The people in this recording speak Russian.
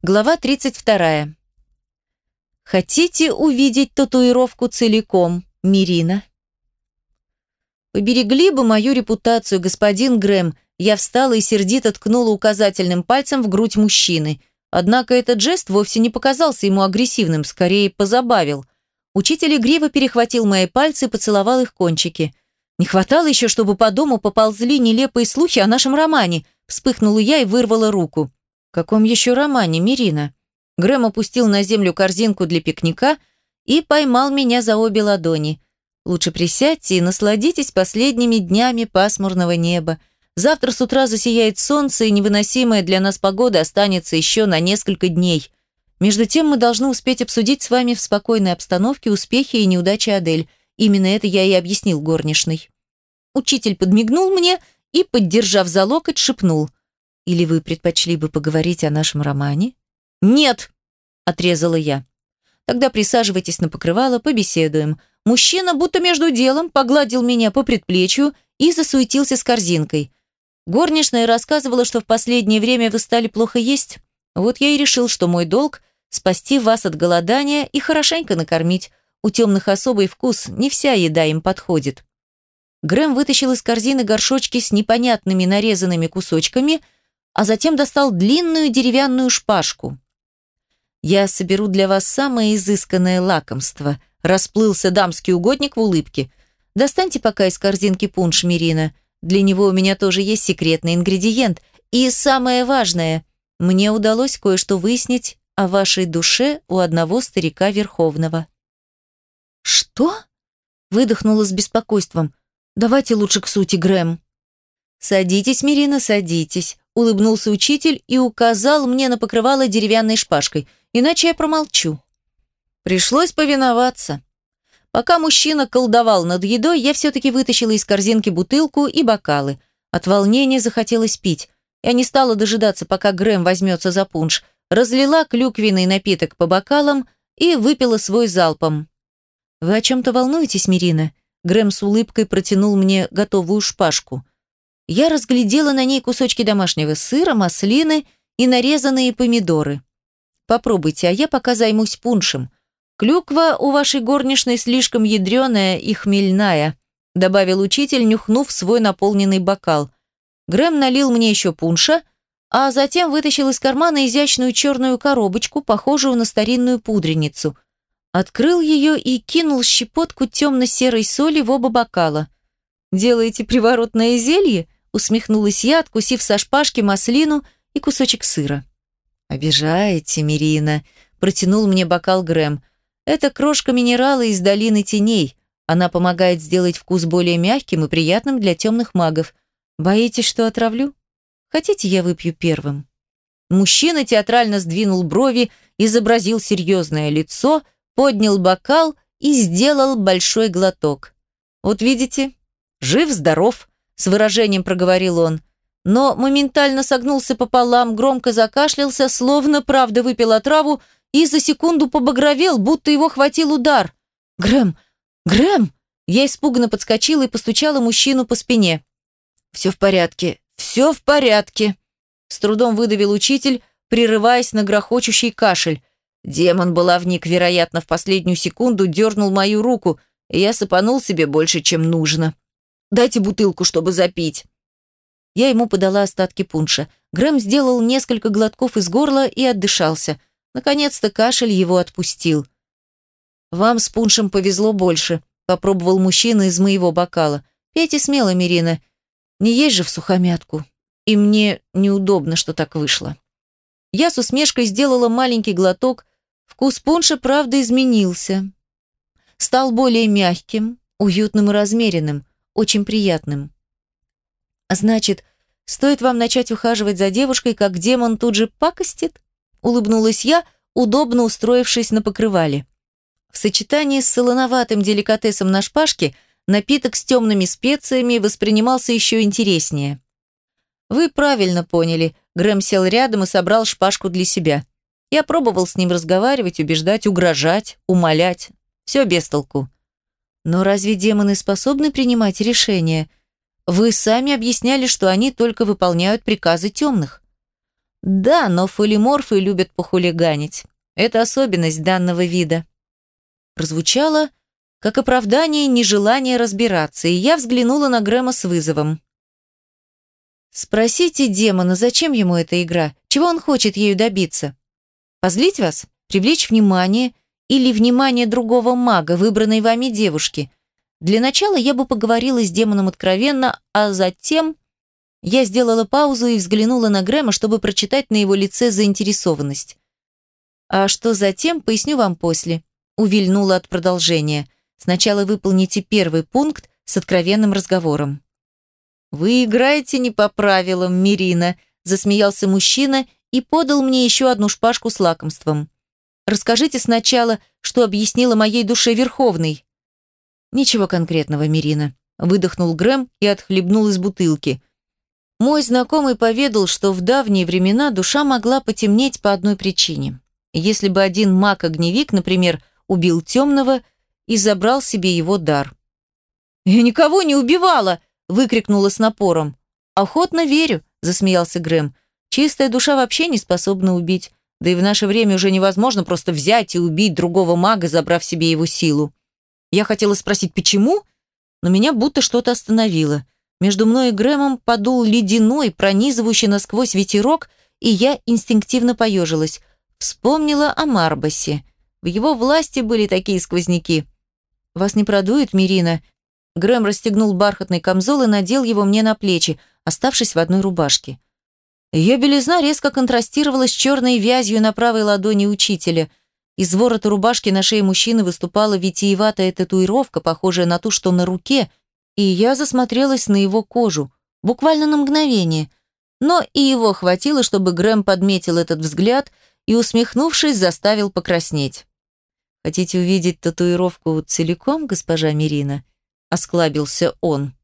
Глава 32. Хотите увидеть татуировку целиком, Мирина? Поберегли бы мою репутацию, господин Грэм. Я встала и сердито ткнула указательным пальцем в грудь мужчины. Однако этот жест вовсе не показался ему агрессивным, скорее позабавил. Учитель игриво перехватил мои пальцы и поцеловал их кончики. Не хватало еще, чтобы по дому поползли нелепые слухи о нашем романе. Вспыхнула я и вырвала руку. Каком еще романе, Мирина? Грэм опустил на землю корзинку для пикника и поймал меня за обе ладони. Лучше присядьте и насладитесь последними днями пасмурного неба. Завтра с утра засияет солнце, и невыносимая для нас погода останется еще на несколько дней. Между тем мы должны успеть обсудить с вами в спокойной обстановке успехи и неудачи Адель. Именно это я и объяснил горничной. Учитель подмигнул мне и, поддержав за локоть, шепнул. Или вы предпочли бы поговорить о нашем романе? Нет, отрезала я. Тогда присаживайтесь на покрывало, побеседуем. Мужчина, будто между делом, погладил меня по предплечью и засуетился с корзинкой. Горничная рассказывала, что в последнее время вы стали плохо есть. Вот я и решил, что мой долг – спасти вас от голодания и хорошенько накормить. У темных особый вкус, не вся еда им подходит. Грэм вытащил из корзины горшочки с непонятными нарезанными кусочками – а затем достал длинную деревянную шпажку. «Я соберу для вас самое изысканное лакомство», расплылся дамский угодник в улыбке. «Достаньте пока из корзинки пунш Мирина. Для него у меня тоже есть секретный ингредиент. И самое важное, мне удалось кое-что выяснить о вашей душе у одного старика Верховного». «Что?» – выдохнула с беспокойством. «Давайте лучше к сути, Грэм». «Садитесь, Мирина, садитесь улыбнулся учитель и указал мне на покрывало деревянной шпажкой, иначе я промолчу. Пришлось повиноваться. Пока мужчина колдовал над едой, я все-таки вытащила из корзинки бутылку и бокалы. От волнения захотелось пить. Я не стала дожидаться, пока Грэм возьмется за пунш, разлила клюквенный напиток по бокалам и выпила свой залпом. «Вы о чем-то волнуетесь, Мирина?» Грэм с улыбкой протянул мне готовую шпажку. Я разглядела на ней кусочки домашнего сыра, маслины и нарезанные помидоры. Попробуйте, а я пока займусь пуншем. Клюква у вашей горничной слишком ядреная и хмельная, добавил учитель, нюхнув свой наполненный бокал. Грэм налил мне еще пунша, а затем вытащил из кармана изящную черную коробочку, похожую на старинную пудреницу. Открыл ее и кинул щепотку темно-серой соли в оба бокала. «Делаете приворотное зелье?» Усмехнулась я, откусив со шпажки маслину и кусочек сыра. «Обижаете, Мирина», – протянул мне бокал Грэм. «Это крошка минерала из долины теней. Она помогает сделать вкус более мягким и приятным для темных магов. Боитесь, что отравлю? Хотите, я выпью первым?» Мужчина театрально сдвинул брови, изобразил серьезное лицо, поднял бокал и сделал большой глоток. «Вот видите, жив-здоров», с выражением проговорил он. Но моментально согнулся пополам, громко закашлялся, словно правда выпил отраву и за секунду побагровел, будто его хватил удар. «Грэм! Грэм!» Я испуганно подскочила и постучала мужчину по спине. «Все в порядке, все в порядке!» С трудом выдавил учитель, прерываясь на грохочущий кашель. Демон баловник, вероятно, в последнюю секунду дернул мою руку, и я сыпанул себе больше, чем нужно. Дайте бутылку, чтобы запить». Я ему подала остатки пунша. Грэм сделал несколько глотков из горла и отдышался. Наконец-то кашель его отпустил. «Вам с пуншем повезло больше», — попробовал мужчина из моего бокала. «Пейте смело, Мирина. Не есть же в сухомятку. И мне неудобно, что так вышло». Я с усмешкой сделала маленький глоток. Вкус пунша, правда, изменился. Стал более мягким, уютным и размеренным очень приятным. Значит, стоит вам начать ухаживать за девушкой, как демон тут же пакостит? Улыбнулась я, удобно устроившись на покрывале. В сочетании с солоноватым деликатесом на шпажке напиток с темными специями воспринимался еще интереснее. Вы правильно поняли. Грэм сел рядом и собрал шпажку для себя. Я пробовал с ним разговаривать, убеждать, угрожать, умолять. Все без толку. Но разве демоны способны принимать решения? Вы сами объясняли, что они только выполняют приказы темных. Да, но фолиморфы любят похулиганить. Это особенность данного вида. Прозвучало как оправдание нежелания разбираться, и я взглянула на Грэма с вызовом. «Спросите демона, зачем ему эта игра? Чего он хочет ею добиться? Позлить вас? Привлечь внимание? Или внимание другого мага, выбранной вами девушки? Для начала я бы поговорила с демоном откровенно, а затем...» Я сделала паузу и взглянула на Грэма, чтобы прочитать на его лице заинтересованность. А что затем, поясню вам после. Увильнула от продолжения. Сначала выполните первый пункт с откровенным разговором. «Вы играете не по правилам, Мирина», – засмеялся мужчина и подал мне еще одну шпажку с лакомством. «Расскажите сначала, что объяснила моей душе Верховный». «Ничего конкретного, Мирина», – выдохнул Грэм и отхлебнул из бутылки. Мой знакомый поведал, что в давние времена душа могла потемнеть по одной причине. Если бы один маг-огневик, например, убил темного и забрал себе его дар. «Я никого не убивала!» – выкрикнула с напором. «Охотно верю», – засмеялся Грэм. «Чистая душа вообще не способна убить. Да и в наше время уже невозможно просто взять и убить другого мага, забрав себе его силу. Я хотела спросить, почему, но меня будто что-то остановило. Между мной и Грэмом подул ледяной, пронизывающий насквозь ветерок, и я инстинктивно поежилась. Вспомнила о Марбасе. В его власти были такие сквозняки. «Вас не продует, Мирина?» Грэм расстегнул бархатный камзол и надел его мне на плечи, оставшись в одной рубашке. Ее белизна резко контрастировала с черной вязью на правой ладони учителя. Из ворота рубашки на шее мужчины выступала витиеватая татуировка, похожая на ту, что на руке, и я засмотрелась на его кожу, буквально на мгновение. Но и его хватило, чтобы Грэм подметил этот взгляд и, усмехнувшись, заставил покраснеть. «Хотите увидеть татуировку целиком, госпожа Мирина?» – осклабился он.